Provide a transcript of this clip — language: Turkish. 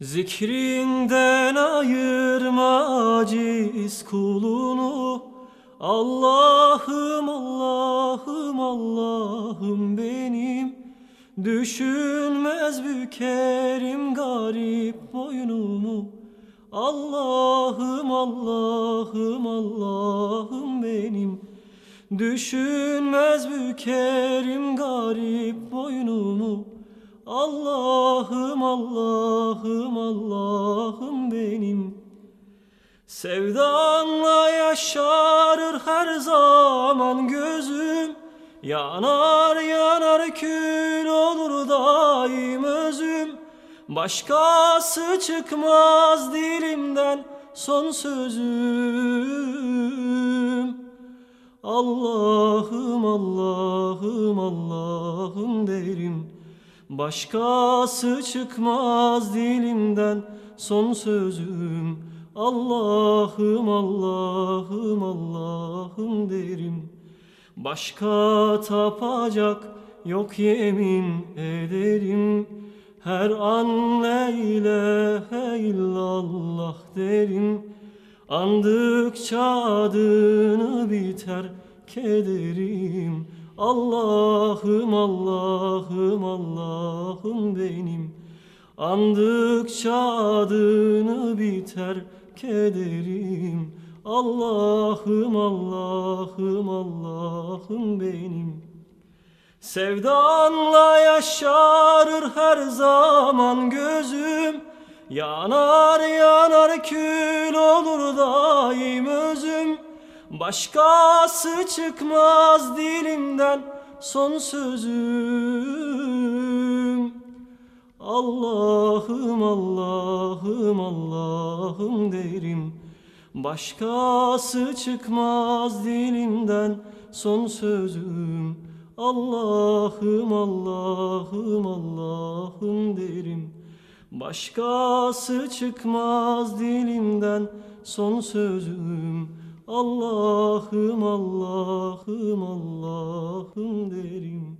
Zikrinden ayırma aciz kulunu. Allah'ım Allah'ım Allah'ım benim. Düşünmez bükerim garip boynumu. Allah'ım Allah'ım Allah'ım benim. Düşünmez bükerim garip boynumu Allah'ım Allah'ım Allah'ım benim. Sevdanla yaşarır her zaman gözüm. Yanar yanar kül olur daim özüm. Başkası çıkmaz dilimden son sözüm. Allah'ım Allah'ım Allah'ım derim Başkası çıkmaz dilimden son sözüm. Allah'ım Allah'ım Allah'ım derim. Başka tapacak yok yemin ederim. Her an la illallah derim. Andıkça adını biter kederim Allah'ım Allah'ım Allah'ım benim. Andıkça adını biter kederim Allah'ım Allah'ım Allah'ım benim. Sevdanla yaşarır her zaman gözüm. Yanar yanar kül olur daim özüm Başkası çıkmaz dilimden son sözüm. Allah'ım Allah'ım Allah'ım derim. Başkası çıkmaz dilimden son sözüm. Allah'ım Allah'ım Allah'ım derim. Başkası çıkmaz dilimden son sözüm Allah'ım Allah'ım Allah'ım derim